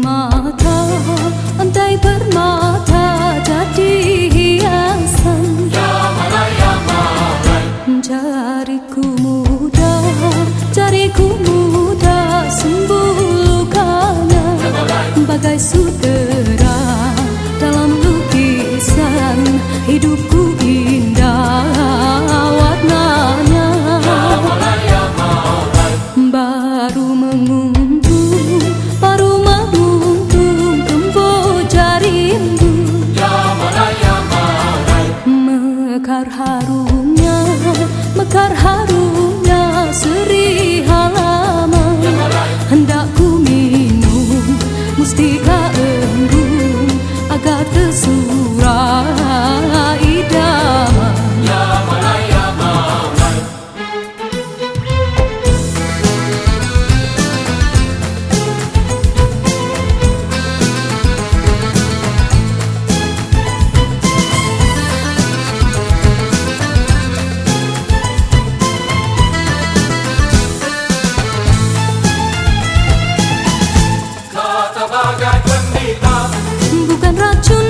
mata Andai permata jadi hiasan. Ya malai, ya malai Jariku muda, jariku muda Sembuh lukanya bagai suci Bukan racun